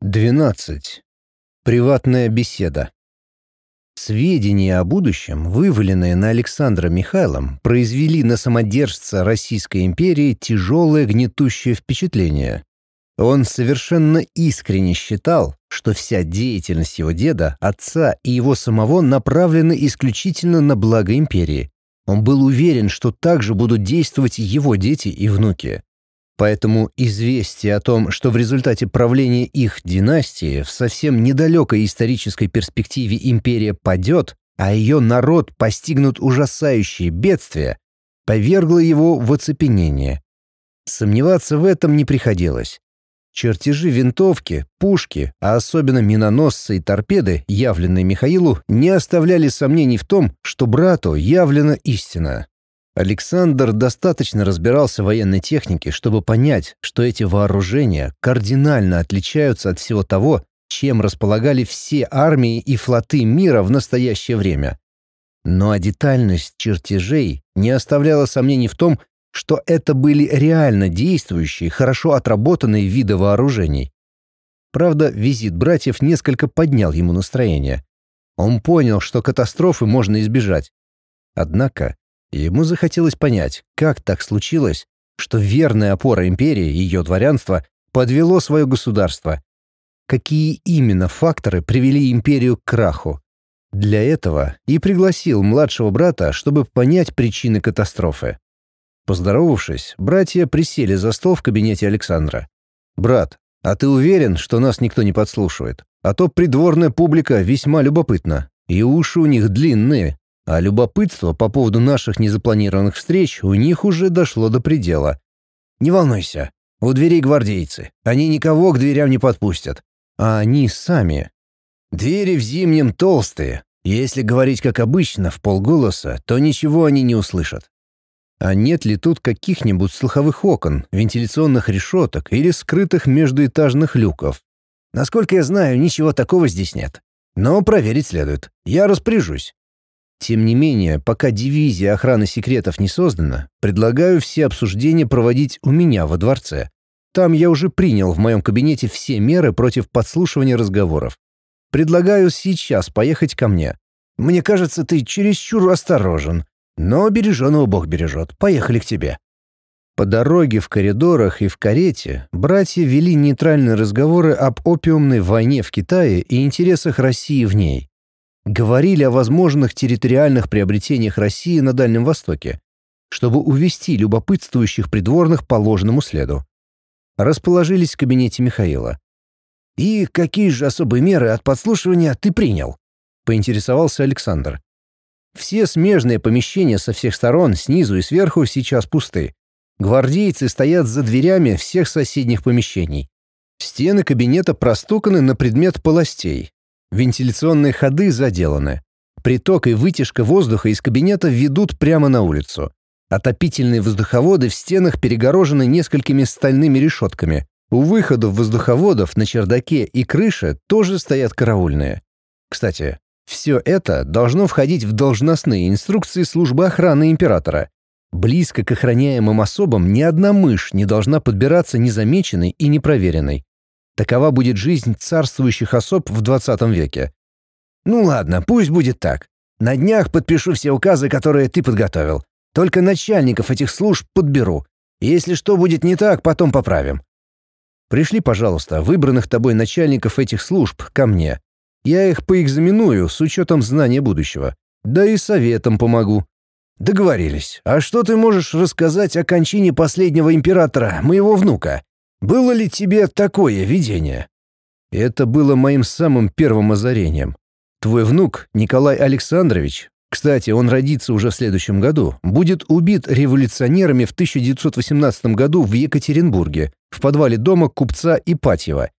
12. Приватная беседа. Сведения о будущем, вываленные на Александра Михайлом, произвели на самодержца Российской империи тяжелое гнетущее впечатление. Он совершенно искренне считал, что вся деятельность его деда, отца и его самого направлена исключительно на благо империи. Он был уверен, что также будут действовать его дети и внуки. Поэтому известие о том, что в результате правления их династии в совсем недалекой исторической перспективе империя падет, а ее народ постигнут ужасающие бедствия, повергло его в оцепенение. Сомневаться в этом не приходилось. Чертежи винтовки, пушки, а особенно миноносцы и торпеды, явленные Михаилу, не оставляли сомнений в том, что брату явлена истина. Александр достаточно разбирался в военной технике, чтобы понять, что эти вооружения кардинально отличаются от всего того, чем располагали все армии и флоты мира в настоящее время. Но а детальность чертежей не оставляла сомнений в том, что это были реально действующие, хорошо отработанные виды вооружений. Правда, визит братьев несколько поднял ему настроение. Он понял, что катастрофы можно избежать. Однако Ему захотелось понять, как так случилось, что верная опора империи, ее дворянство, подвело свое государство. Какие именно факторы привели империю к краху? Для этого и пригласил младшего брата, чтобы понять причины катастрофы. Поздоровавшись, братья присели за стол в кабинете Александра. «Брат, а ты уверен, что нас никто не подслушивает? А то придворная публика весьма любопытна, и уши у них длинные, а любопытство по поводу наших незапланированных встреч у них уже дошло до предела. «Не волнуйся, у дверей гвардейцы. Они никого к дверям не подпустят. А они сами. Двери в зимнем толстые. Если говорить как обычно, в полголоса, то ничего они не услышат. А нет ли тут каких-нибудь слуховых окон, вентиляционных решеток или скрытых междуэтажных люков? Насколько я знаю, ничего такого здесь нет. Но проверить следует. Я распоряжусь. Тем не менее, пока дивизия охраны секретов не создана, предлагаю все обсуждения проводить у меня во дворце. Там я уже принял в моем кабинете все меры против подслушивания разговоров. Предлагаю сейчас поехать ко мне. Мне кажется, ты чересчур осторожен. Но береженого Бог бережет. Поехали к тебе». По дороге в коридорах и в карете братья вели нейтральные разговоры об опиумной войне в Китае и интересах России в ней говорили о возможных территориальных приобретениях России на Дальнем Востоке, чтобы увести любопытствующих придворных по ложному следу. Расположились в кабинете Михаила. «И какие же особые меры от подслушивания ты принял?» — поинтересовался Александр. Все смежные помещения со всех сторон, снизу и сверху, сейчас пусты. Гвардейцы стоят за дверями всех соседних помещений. Стены кабинета простуканы на предмет полостей, Вентиляционные ходы заделаны. Приток и вытяжка воздуха из кабинета ведут прямо на улицу. Отопительные воздуховоды в стенах перегорожены несколькими стальными решетками. У выходов воздуховодов на чердаке и крыше тоже стоят караульные. Кстати, все это должно входить в должностные инструкции службы охраны императора. Близко к охраняемым особам ни одна мышь не должна подбираться незамеченной и непроверенной. Такова будет жизнь царствующих особ в 20 веке. Ну ладно, пусть будет так. На днях подпишу все указы, которые ты подготовил. Только начальников этих служб подберу. Если что будет не так, потом поправим. Пришли, пожалуйста, выбранных тобой начальников этих служб ко мне. Я их поэкзаменую с учетом знания будущего. Да и советом помогу. Договорились. А что ты можешь рассказать о кончине последнего императора, моего внука? Было ли тебе такое видение? Это было моим самым первым озарением. Твой внук, Николай Александрович, кстати, он родится уже в следующем году, будет убит революционерами в 1918 году в Екатеринбурге, в подвале дома купца Ипатьева.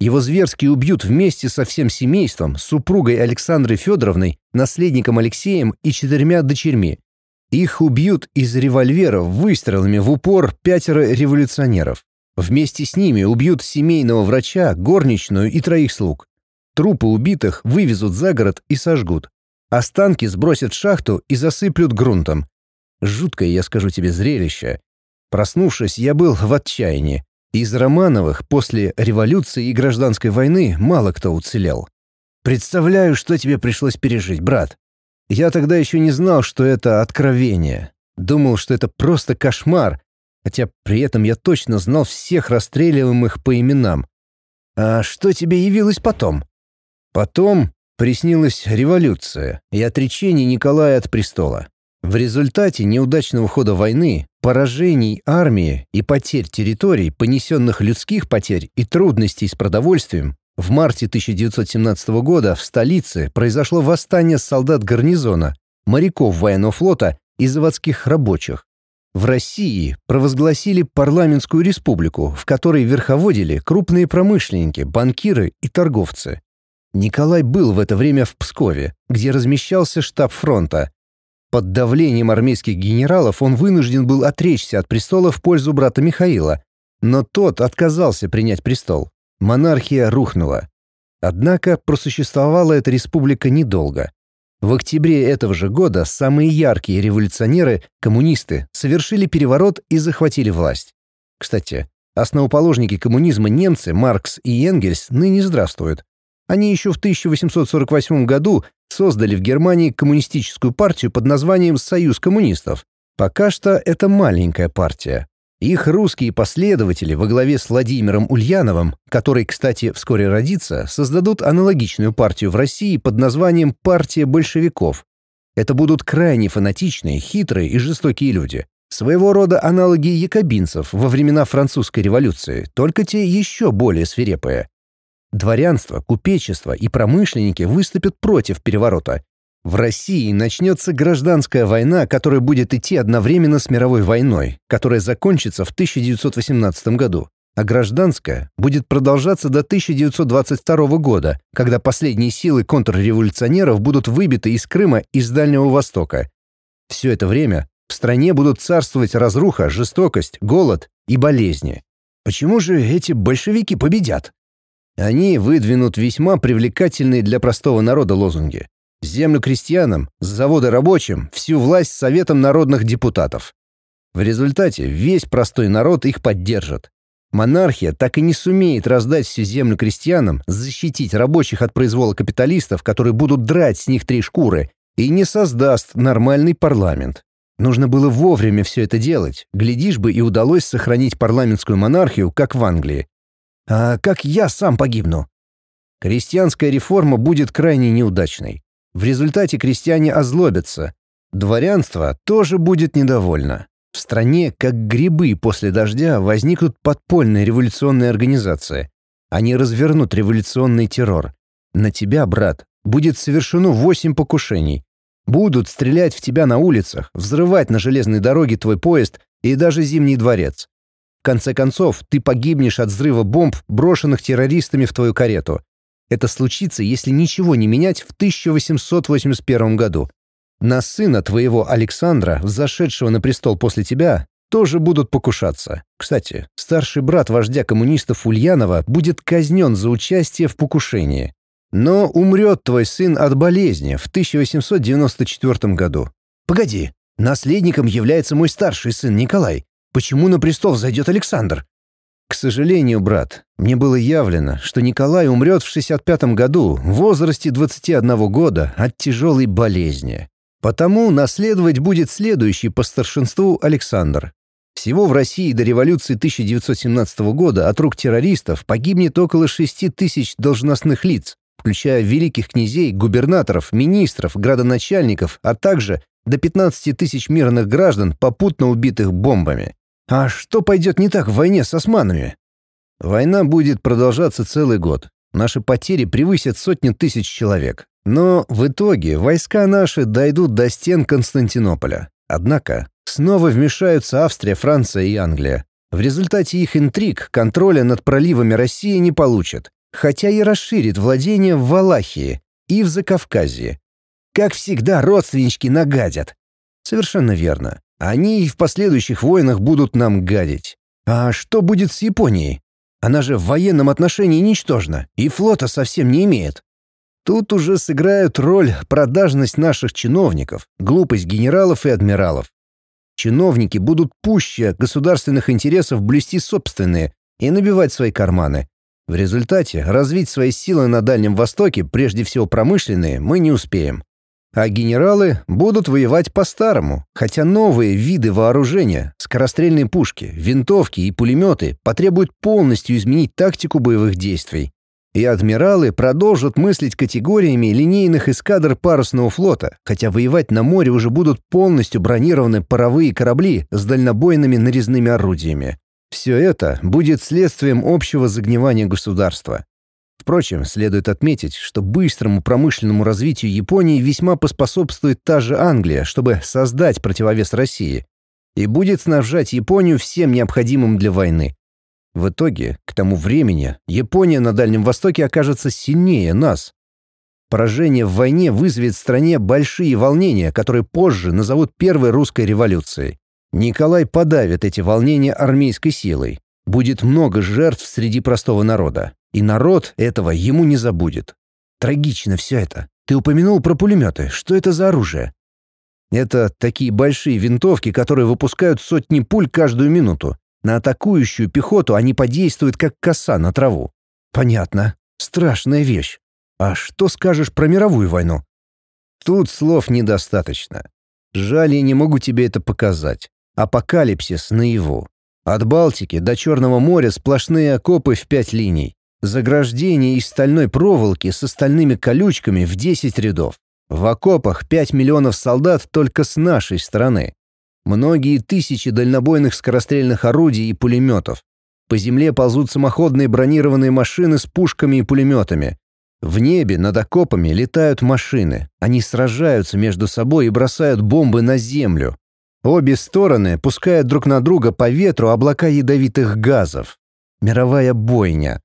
Его зверски убьют вместе со всем семейством, супругой Александрой Федоровной, наследником Алексеем и четырьмя дочерьми. Их убьют из револьверов выстрелами в упор пятеро революционеров. Вместе с ними убьют семейного врача, горничную и троих слуг. Трупы убитых вывезут за город и сожгут. Останки сбросят в шахту и засыплют грунтом. Жуткое, я скажу тебе, зрелище. Проснувшись, я был в отчаянии. Из Романовых после революции и гражданской войны мало кто уцелел. Представляю, что тебе пришлось пережить, брат. Я тогда еще не знал, что это откровение. Думал, что это просто кошмар, хотя при этом я точно знал всех расстреливаемых по именам. А что тебе явилось потом? Потом приснилась революция и отречение Николая от престола. В результате неудачного хода войны, поражений армии и потерь территорий, понесенных людских потерь и трудностей с продовольствием, в марте 1917 года в столице произошло восстание солдат гарнизона, моряков военного флота и заводских рабочих. В России провозгласили парламентскую республику, в которой верховодили крупные промышленники, банкиры и торговцы. Николай был в это время в Пскове, где размещался штаб фронта, под давлением армейских генералов он вынужден был отречься от престола в пользу брата Михаила, но тот отказался принять престол. Монархия рухнула. Однако просуществовала эта республика недолго. В октябре этого же года самые яркие революционеры, коммунисты, совершили переворот и захватили власть. Кстати, основоположники коммунизма немцы Маркс и Энгельс ныне здравствуют. Они еще в 1848 году создали в Германии коммунистическую партию под названием «Союз коммунистов». Пока что это маленькая партия. Их русские последователи во главе с Владимиром Ульяновым, который, кстати, вскоре родится, создадут аналогичную партию в России под названием «Партия большевиков». Это будут крайне фанатичные, хитрые и жестокие люди. Своего рода аналоги якобинцев во времена французской революции, только те еще более свирепые. Дворянство, купечество и промышленники выступят против переворота. В России начнется гражданская война, которая будет идти одновременно с мировой войной, которая закончится в 1918 году. А гражданская будет продолжаться до 1922 года, когда последние силы контрреволюционеров будут выбиты из Крыма и с Дальнего Востока. Все это время в стране будут царствовать разруха, жестокость, голод и болезни. Почему же эти большевики победят? Они выдвинут весьма привлекательные для простого народа лозунги. Землю крестьянам, заводы рабочим, всю власть Советом народных депутатов. В результате весь простой народ их поддержит. Монархия так и не сумеет раздать всю землю крестьянам, защитить рабочих от произвола капиталистов, которые будут драть с них три шкуры, и не создаст нормальный парламент. Нужно было вовремя все это делать. Глядишь бы, и удалось сохранить парламентскую монархию, как в Англии. А как я сам погибну? Крестьянская реформа будет крайне неудачной. В результате крестьяне озлобятся. Дворянство тоже будет недовольно. В стране, как грибы после дождя, возникнут подпольные революционные организации. Они развернут революционный террор. На тебя, брат, будет совершено восемь покушений. Будут стрелять в тебя на улицах, взрывать на железной дороге твой поезд и даже Зимний дворец конце концов, ты погибнешь от взрыва бомб, брошенных террористами в твою карету. Это случится, если ничего не менять в 1881 году. На сына твоего Александра, взошедшего на престол после тебя, тоже будут покушаться. Кстати, старший брат вождя коммунистов Ульянова будет казнен за участие в покушении. Но умрет твой сын от болезни в 1894 году. Погоди, наследником является мой старший сын Николай. Почему на престол зайдет Александр? К сожалению, брат, мне было явлено, что Николай умрет в 65 году в возрасте 21 года от тяжелой болезни. Потому наследовать будет следующий по старшинству Александр. Всего в России до революции 1917 года от рук террористов погибнет около 6 тысяч должностных лиц, включая великих князей, губернаторов, министров, градоначальников, а также до 15 тысяч мирных граждан, попутно убитых бомбами. А что пойдет не так в войне с османами? Война будет продолжаться целый год. Наши потери превысят сотни тысяч человек. Но в итоге войска наши дойдут до стен Константинополя. Однако снова вмешаются Австрия, Франция и Англия. В результате их интриг контроля над проливами России не получат, хотя и расширит владение в Валахии и в Закавказье. Как всегда, родственнички нагадят. Совершенно верно. Они и в последующих войнах будут нам гадить. А что будет с Японией? Она же в военном отношении ничтожна, и флота совсем не имеет. Тут уже сыграют роль продажность наших чиновников, глупость генералов и адмиралов. Чиновники будут пуще государственных интересов блюсти собственные, и набивать свои карманы. В результате развить свои силы на Дальнем Востоке, прежде всего промышленные, мы не успеем. А генералы будут воевать по-старому, хотя новые виды вооружения, скорострельные пушки, винтовки и пулеметы потребуют полностью изменить тактику боевых действий. И адмиралы продолжат мыслить категориями линейных эскадр парусного флота, хотя воевать на море уже будут полностью бронированы паровые корабли с дальнобойными нарезными орудиями. Все это будет следствием общего загнивания государства. Впрочем, следует отметить, что быстрому промышленному развитию Японии весьма поспособствует та же Англия, чтобы создать противовес России, и будет снабжать Японию всем необходимым для войны. В итоге, к тому времени, Япония на Дальнем Востоке окажется сильнее нас. Поражение в войне вызовет в стране большие волнения, которые позже назовут Первой русской революцией. Николай подавит эти волнения армейской силой. Будет много жертв среди простого народа. И народ этого ему не забудет. Трагично все это. Ты упомянул про пулеметы. Что это за оружие? Это такие большие винтовки, которые выпускают сотни пуль каждую минуту. На атакующую пехоту они подействуют, как коса на траву. Понятно. Страшная вещь. А что скажешь про мировую войну? Тут слов недостаточно. Жаль, я не могу тебе это показать. Апокалипсис наяву. От Балтики до Черного моря сплошные окопы в пять линий. Заграждение из стальной проволоки с остальными колючками в 10 рядов. В окопах 5 миллионов солдат только с нашей стороны. Многие тысячи дальнобойных скорострельных орудий и пулеметов. По земле ползут самоходные бронированные машины с пушками и пулеметами. В небе над окопами летают машины. Они сражаются между собой и бросают бомбы на землю. Обе стороны пускают друг на друга по ветру облака ядовитых газов. Мировая бойня.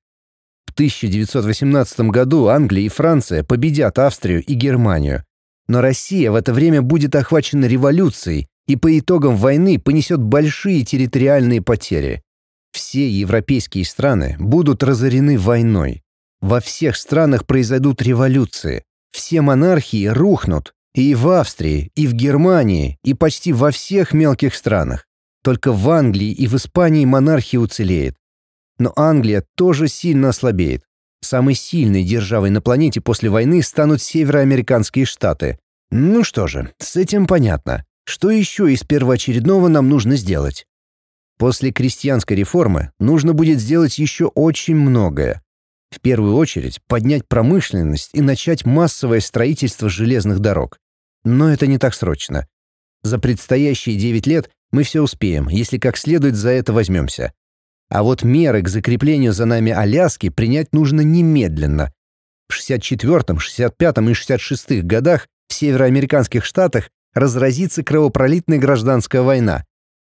В 1918 году Англия и Франция победят Австрию и Германию. Но Россия в это время будет охвачена революцией и по итогам войны понесет большие территориальные потери. Все европейские страны будут разорены войной. Во всех странах произойдут революции. Все монархии рухнут. И в Австрии, и в Германии, и почти во всех мелких странах. Только в Англии и в Испании монархия уцелеет. Но Англия тоже сильно ослабеет. Самой сильной державой на планете после войны станут североамериканские штаты. Ну что же, с этим понятно. Что еще из первоочередного нам нужно сделать? После крестьянской реформы нужно будет сделать еще очень многое. В первую очередь поднять промышленность и начать массовое строительство железных дорог. Но это не так срочно. За предстоящие 9 лет мы все успеем, если как следует за это возьмемся. А вот меры к закреплению за нами Аляски принять нужно немедленно. В 64-м, 65-м и 66-х годах в североамериканских штатах разразится кровопролитная гражданская война.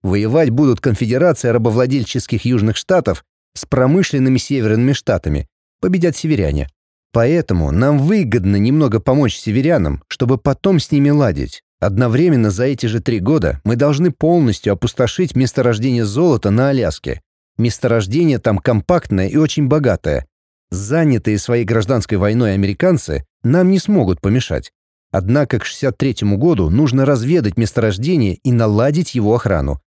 Воевать будут конфедерация рабовладельческих южных штатов с промышленными северными штатами. Победят северяне. Поэтому нам выгодно немного помочь северянам, чтобы потом с ними ладить. Одновременно за эти же три года мы должны полностью опустошить месторождение золота на Аляске. Месторождение там компактное и очень богатое. Занятые своей гражданской войной американцы нам не смогут помешать. Однако к 63 году нужно разведать месторождение и наладить его охрану.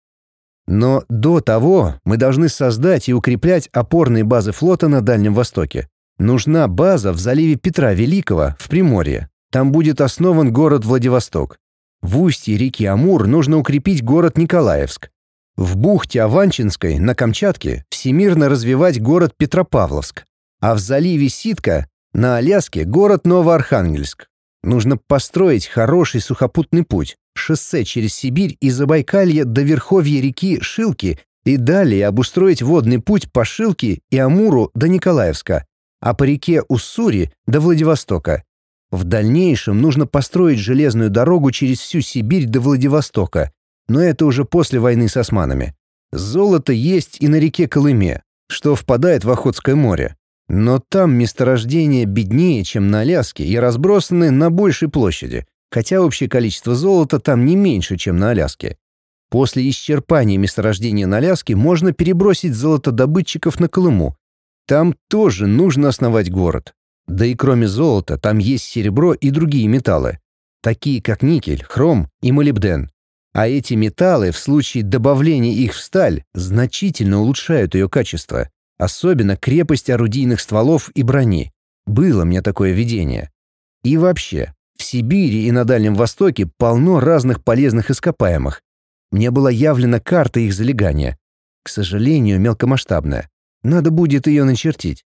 Но до того мы должны создать и укреплять опорные базы флота на Дальнем Востоке. Нужна база в заливе Петра Великого в Приморье. Там будет основан город Владивосток. В устье реки Амур нужно укрепить город Николаевск. В бухте Аванчинской на Камчатке всемирно развивать город Петропавловск, а в заливе Ситка на Аляске город Новоархангельск. Нужно построить хороший сухопутный путь, шоссе через Сибирь и Забайкалье до верховья реки Шилки и далее обустроить водный путь по Шилке и Амуру до Николаевска, а по реке Уссури до Владивостока. В дальнейшем нужно построить железную дорогу через всю Сибирь до Владивостока, но это уже после войны с османами. Золото есть и на реке Колыме, что впадает в Охотское море. Но там месторождения беднее, чем на Аляске, и разбросаны на большей площади, хотя общее количество золота там не меньше, чем на Аляске. После исчерпания месторождения на Аляске можно перебросить золотодобытчиков на Колыму. Там тоже нужно основать город. Да и кроме золота, там есть серебро и другие металлы, такие как никель, хром и молибден. А эти металлы в случае добавления их в сталь значительно улучшают ее качество. Особенно крепость орудийных стволов и брони. Было мне такое видение. И вообще, в Сибири и на Дальнем Востоке полно разных полезных ископаемых. Мне была явлена карта их залегания. К сожалению, мелкомасштабная. Надо будет ее начертить.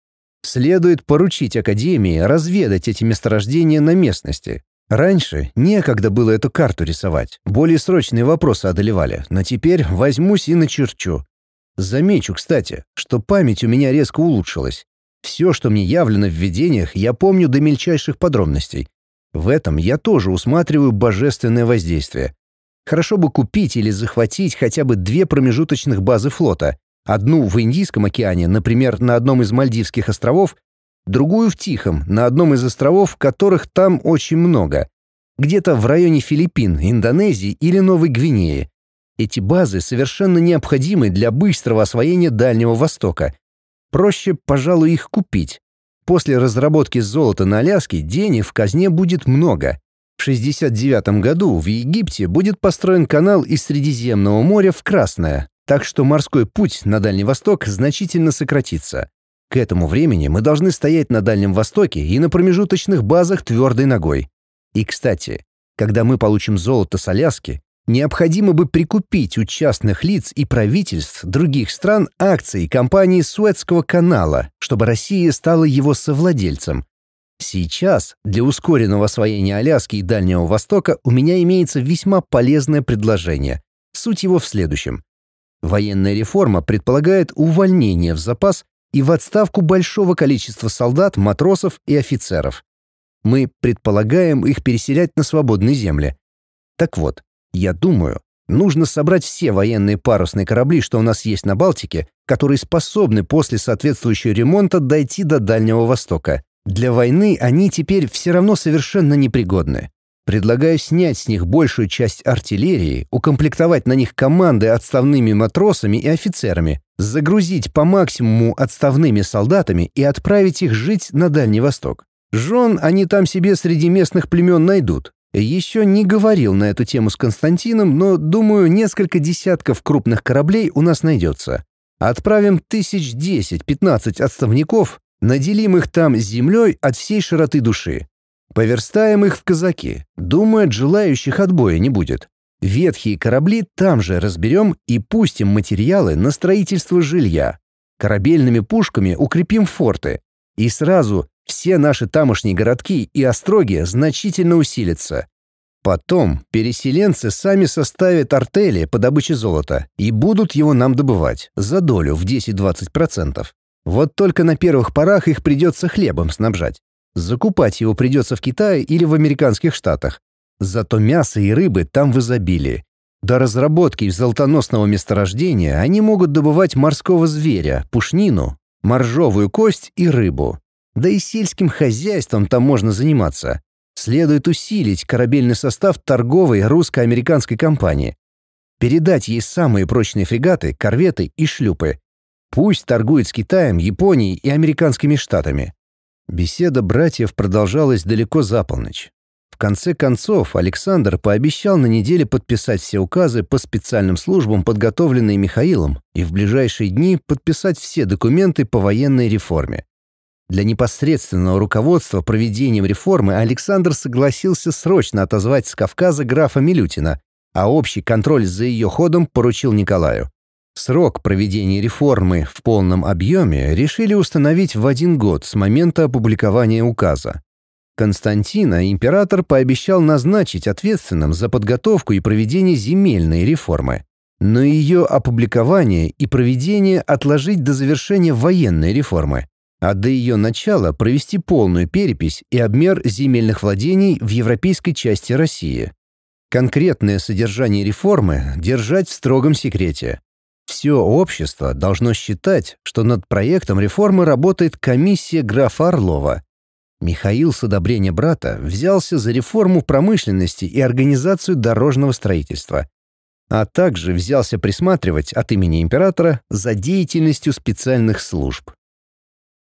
Следует поручить Академии разведать эти месторождения на местности. Раньше некогда было эту карту рисовать, более срочные вопросы одолевали, но теперь возьмусь и начерчу. Замечу, кстати, что память у меня резко улучшилась. Все, что мне явлено в видениях, я помню до мельчайших подробностей. В этом я тоже усматриваю божественное воздействие. Хорошо бы купить или захватить хотя бы две промежуточных базы флота. Одну в Индийском океане, например, на одном из Мальдивских островов, другую в Тихом, на одном из островов, которых там очень много. Где-то в районе Филиппин, Индонезии или Новой Гвинеи. Эти базы совершенно необходимы для быстрого освоения Дальнего Востока. Проще, пожалуй, их купить. После разработки золота на Аляске денег в казне будет много. В 69 году в Египте будет построен канал из Средиземного моря в Красное, так что морской путь на Дальний Восток значительно сократится. К этому времени мы должны стоять на Дальнем Востоке и на промежуточных базах твердой ногой. И, кстати, когда мы получим золото с Аляски, необходимо бы прикупить у частных лиц и правительств других стран акции компании Суэцкого канала, чтобы Россия стала его совладельцем. Сейчас для ускоренного освоения Аляски и Дальнего Востока у меня имеется весьма полезное предложение. Суть его в следующем. Военная реформа предполагает увольнение в запас и в отставку большого количества солдат, матросов и офицеров. Мы предполагаем их переселять на свободные земли. Так вот, я думаю, нужно собрать все военные парусные корабли, что у нас есть на Балтике, которые способны после соответствующего ремонта дойти до Дальнего Востока. Для войны они теперь все равно совершенно непригодны. Предлагаю снять с них большую часть артиллерии, укомплектовать на них команды отставными матросами и офицерами, загрузить по максимуму отставными солдатами и отправить их жить на Дальний Восток. Жен они там себе среди местных племен найдут, еще не говорил на эту тему с Константином, но, думаю, несколько десятков крупных кораблей у нас найдется. Отправим тысяч десять-пятнадцать отставников, наделим их там землей от всей широты души. Поверстаем их в казаки. Думаю, желающих отбоя не будет. Ветхие корабли там же разберем и пустим материалы на строительство жилья. Корабельными пушками укрепим форты. И сразу все наши тамошние городки и остроги значительно усилятся. Потом переселенцы сами составят артели по добыче золота и будут его нам добывать за долю в 10-20%. Вот только на первых порах их придется хлебом снабжать. Закупать его придется в Китае или в американских штатах. Зато мясо и рыбы там в изобилии. До разработки золотоносного месторождения они могут добывать морского зверя, пушнину, моржовую кость и рыбу. Да и сельским хозяйством там можно заниматься. Следует усилить корабельный состав торговой русско-американской компании. Передать ей самые прочные фрегаты, корветы и шлюпы. Пусть торгует с Китаем, Японией и американскими штатами. Беседа братьев продолжалась далеко за полночь. Конце концов, Александр пообещал на неделе подписать все указы по специальным службам, подготовленные Михаилом, и в ближайшие дни подписать все документы по военной реформе. Для непосредственного руководства проведением реформы Александр согласился срочно отозвать с Кавказа графа Милютина, а общий контроль за ее ходом поручил Николаю. Срок проведения реформы в полном объеме решили установить в один год с момента опубликования указа. Константина император пообещал назначить ответственным за подготовку и проведение земельной реформы, но ее опубликование и проведение отложить до завершения военной реформы а до ее начала провести полную перепись и обмер земельных владений в европейской части России. Конкретное содержание реформы держать в строгом секрете. Все общество должно считать, что над проектом реформы работает комиссия графа Орлова. Михаил с одобрения брата взялся за реформу промышленности и организацию дорожного строительства, а также взялся присматривать от имени императора за деятельностью специальных служб.